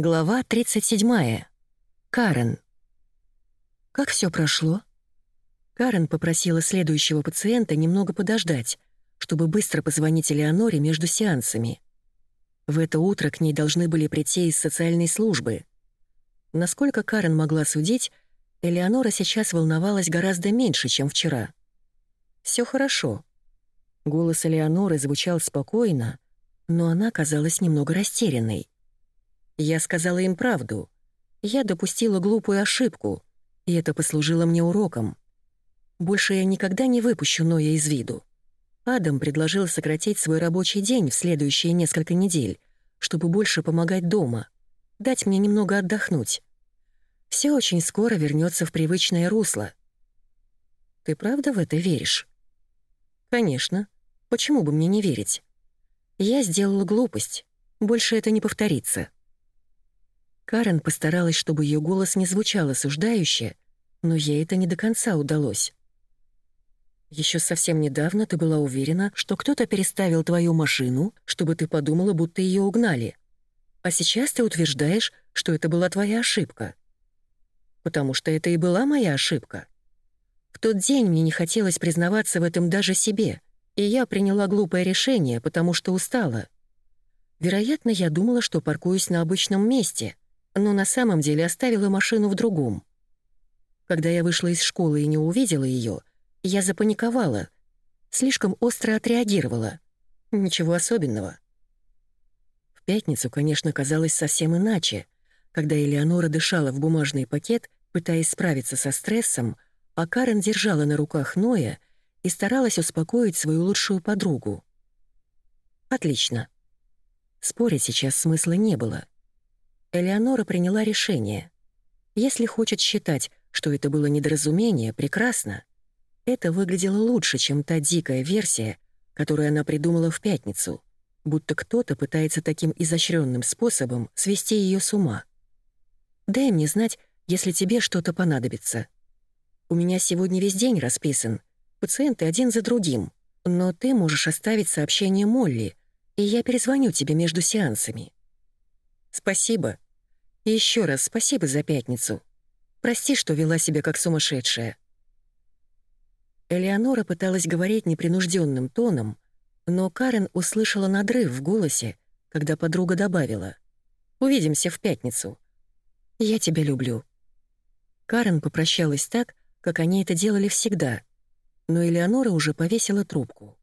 Глава 37. Карен. Как все прошло? Карен попросила следующего пациента немного подождать, чтобы быстро позвонить Элеоноре между сеансами. В это утро к ней должны были прийти из социальной службы. Насколько Карен могла судить, Элеонора сейчас волновалась гораздо меньше, чем вчера. Все хорошо. Голос Элеоноры звучал спокойно, но она казалась немного растерянной. Я сказала им правду. Я допустила глупую ошибку, и это послужило мне уроком. Больше я никогда не выпущу Ноя из виду. Адам предложил сократить свой рабочий день в следующие несколько недель, чтобы больше помогать дома, дать мне немного отдохнуть. Все очень скоро вернется в привычное русло. Ты правда в это веришь? Конечно. Почему бы мне не верить? Я сделала глупость. Больше это не повторится. Карен постаралась, чтобы ее голос не звучал осуждающе, но ей это не до конца удалось. Еще совсем недавно ты была уверена, что кто-то переставил твою машину, чтобы ты подумала, будто ее угнали. А сейчас ты утверждаешь, что это была твоя ошибка. Потому что это и была моя ошибка. В тот день мне не хотелось признаваться в этом даже себе, и я приняла глупое решение, потому что устала. Вероятно, я думала, что паркуюсь на обычном месте — но на самом деле оставила машину в другом. Когда я вышла из школы и не увидела ее, я запаниковала, слишком остро отреагировала. Ничего особенного. В пятницу, конечно, казалось совсем иначе, когда Элеонора дышала в бумажный пакет, пытаясь справиться со стрессом, а Карен держала на руках Ноя и старалась успокоить свою лучшую подругу. Отлично. Спорить сейчас смысла не было. Элеонора приняла решение. Если хочет считать, что это было недоразумение, прекрасно. Это выглядело лучше, чем та дикая версия, которую она придумала в пятницу, будто кто-то пытается таким изощренным способом свести ее с ума. «Дай мне знать, если тебе что-то понадобится. У меня сегодня весь день расписан, пациенты один за другим, но ты можешь оставить сообщение Молли, и я перезвоню тебе между сеансами». «Спасибо. Еще раз спасибо за пятницу. Прости, что вела себя как сумасшедшая». Элеонора пыталась говорить непринужденным тоном, но Карен услышала надрыв в голосе, когда подруга добавила «Увидимся в пятницу. Я тебя люблю». Карен попрощалась так, как они это делали всегда, но Элеонора уже повесила трубку.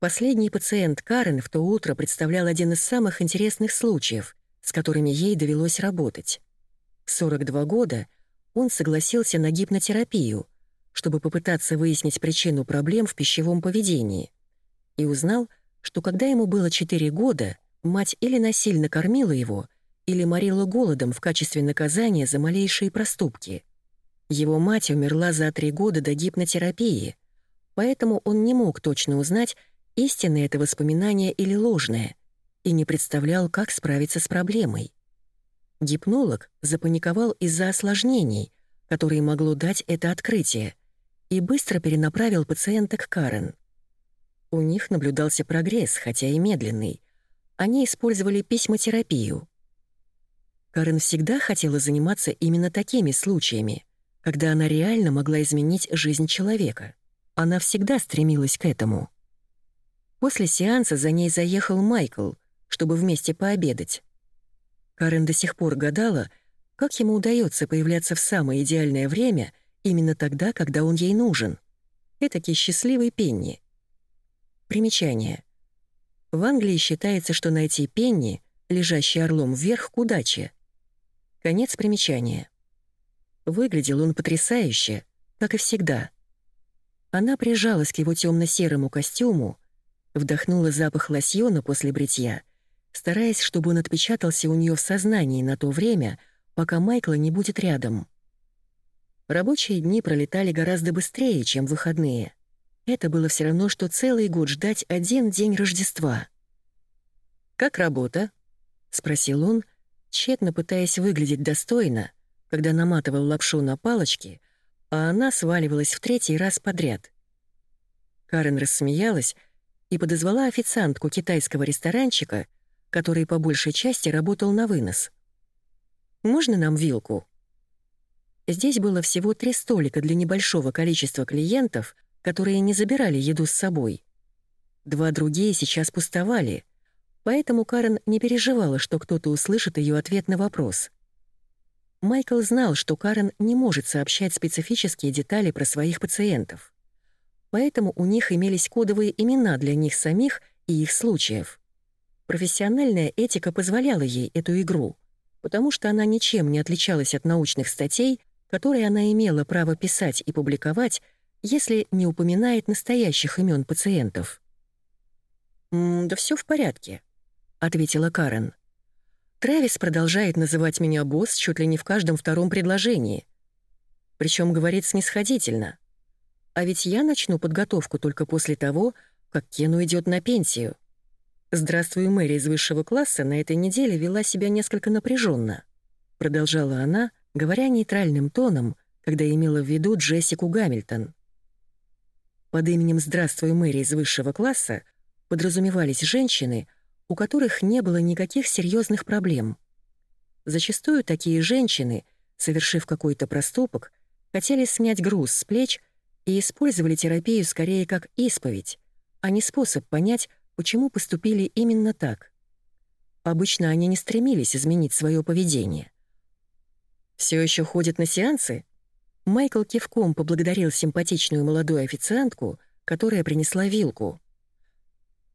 Последний пациент Карен в то утро представлял один из самых интересных случаев, с которыми ей довелось работать. В 42 года он согласился на гипнотерапию, чтобы попытаться выяснить причину проблем в пищевом поведении, и узнал, что когда ему было 4 года, мать или насильно кормила его, или морила голодом в качестве наказания за малейшие проступки. Его мать умерла за три года до гипнотерапии, поэтому он не мог точно узнать, истинное это воспоминание или ложное, и не представлял, как справиться с проблемой. Гипнолог запаниковал из-за осложнений, которые могло дать это открытие, и быстро перенаправил пациента к Карен. У них наблюдался прогресс, хотя и медленный. Они использовали письмотерапию. Карен всегда хотела заниматься именно такими случаями, когда она реально могла изменить жизнь человека. Она всегда стремилась к этому. После сеанса за ней заехал Майкл, чтобы вместе пообедать. Карен до сих пор гадала, как ему удается появляться в самое идеальное время именно тогда, когда он ей нужен. Этакий счастливый Пенни. Примечание. В Англии считается, что найти Пенни, лежащий орлом вверх, к удаче. Конец примечания. Выглядел он потрясающе, как и всегда. Она прижалась к его темно-серому костюму, Вдохнула запах лосьона после бритья, стараясь, чтобы он отпечатался у нее в сознании на то время, пока Майкла не будет рядом. Рабочие дни пролетали гораздо быстрее, чем выходные. Это было все равно, что целый год ждать один день Рождества. «Как работа?» — спросил он, тщетно пытаясь выглядеть достойно, когда наматывал лапшу на палочки, а она сваливалась в третий раз подряд. Карен рассмеялась, и подозвала официантку китайского ресторанчика, который по большей части работал на вынос. «Можно нам вилку?» Здесь было всего три столика для небольшого количества клиентов, которые не забирали еду с собой. Два другие сейчас пустовали, поэтому Карен не переживала, что кто-то услышит ее ответ на вопрос. Майкл знал, что Карен не может сообщать специфические детали про своих пациентов. Поэтому у них имелись кодовые имена для них самих и их случаев. Профессиональная этика позволяла ей эту игру, потому что она ничем не отличалась от научных статей, которые она имела право писать и публиковать, если не упоминает настоящих имен пациентов. «М «Да все в порядке», — ответила Карен. Трэвис продолжает называть меня босс чуть ли не в каждом втором предложении. Причем говорит снисходительно. А ведь я начну подготовку только после того, как Кену идет на пенсию. «Здравствуй, Мэри из высшего класса» на этой неделе вела себя несколько напряженно. Продолжала она, говоря нейтральным тоном, когда имела в виду Джессику Гамильтон. Под именем «Здравствуй, Мэри» из высшего класса подразумевались женщины, у которых не было никаких серьезных проблем. Зачастую такие женщины, совершив какой-то проступок, хотели снять груз с плеч и использовали терапию скорее как исповедь, а не способ понять, почему поступили именно так. Обычно они не стремились изменить свое поведение. Все еще ходят на сеансы? Майкл кивком поблагодарил симпатичную молодую официантку, которая принесла вилку.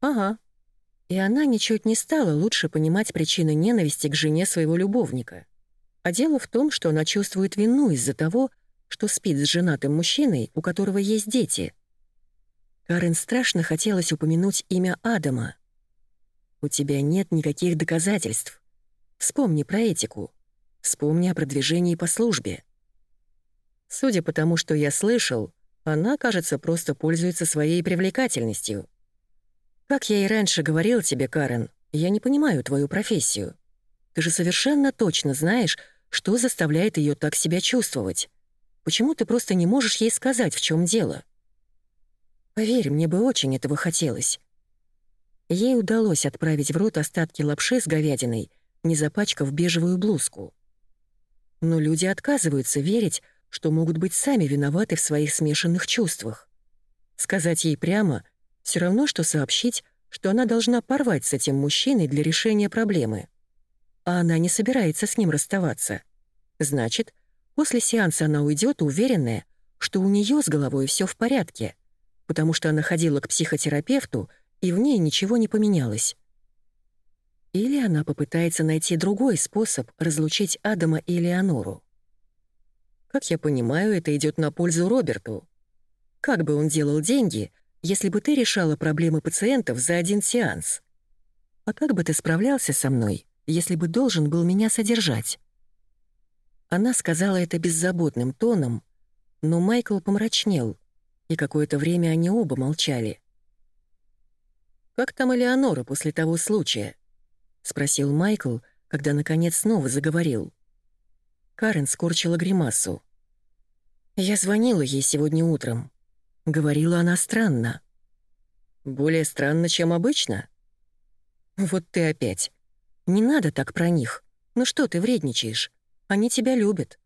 «Ага». И она ничуть не стала лучше понимать причины ненависти к жене своего любовника. А дело в том, что она чувствует вину из-за того, что спит с женатым мужчиной, у которого есть дети. Карен страшно хотелось упомянуть имя Адама. «У тебя нет никаких доказательств. Вспомни про этику. Вспомни о продвижении по службе. Судя по тому, что я слышал, она, кажется, просто пользуется своей привлекательностью. Как я и раньше говорил тебе, Карен, я не понимаю твою профессию. Ты же совершенно точно знаешь, что заставляет ее так себя чувствовать. Почему ты просто не можешь ей сказать, в чем дело? Поверь, мне бы очень этого хотелось. Ей удалось отправить в рот остатки лапши с говядиной, не запачкав бежевую блузку. Но люди отказываются верить, что могут быть сами виноваты в своих смешанных чувствах. Сказать ей прямо — все равно, что сообщить, что она должна порвать с этим мужчиной для решения проблемы. А она не собирается с ним расставаться. Значит, после сеанса она уйдет уверенная, что у нее с головой все в порядке, потому что она ходила к психотерапевту, и в ней ничего не поменялось. Или она попытается найти другой способ разлучить Адама и Леонору. Как я понимаю, это идет на пользу Роберту. Как бы он делал деньги, если бы ты решала проблемы пациентов за один сеанс? А как бы ты справлялся со мной, если бы должен был меня содержать?» Она сказала это беззаботным тоном, но Майкл помрачнел, и какое-то время они оба молчали. «Как там Элеонора после того случая?» — спросил Майкл, когда наконец снова заговорил. Карен скорчила гримасу. «Я звонила ей сегодня утром. Говорила она странно». «Более странно, чем обычно?» «Вот ты опять. Не надо так про них. Ну что ты вредничаешь? Они тебя любят».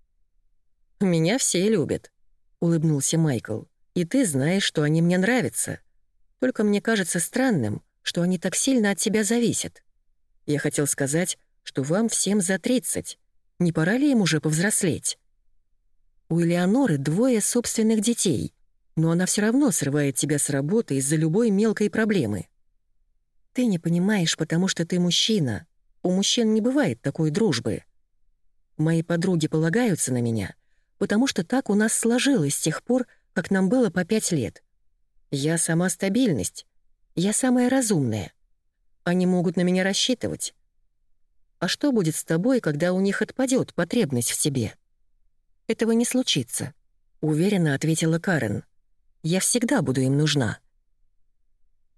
«Меня все любят», — улыбнулся Майкл. «И ты знаешь, что они мне нравятся. Только мне кажется странным, что они так сильно от тебя зависят. Я хотел сказать, что вам всем за 30. Не пора ли им уже повзрослеть?» У Элеоноры двое собственных детей, но она все равно срывает тебя с работы из-за любой мелкой проблемы. Ты не понимаешь, потому что ты мужчина. У мужчин не бывает такой дружбы. Мои подруги полагаются на меня, потому что так у нас сложилось с тех пор, как нам было по пять лет. Я сама стабильность. Я самая разумная. Они могут на меня рассчитывать. А что будет с тобой, когда у них отпадет потребность в тебе? «Этого не случится», — уверенно ответила Карен. «Я всегда буду им нужна.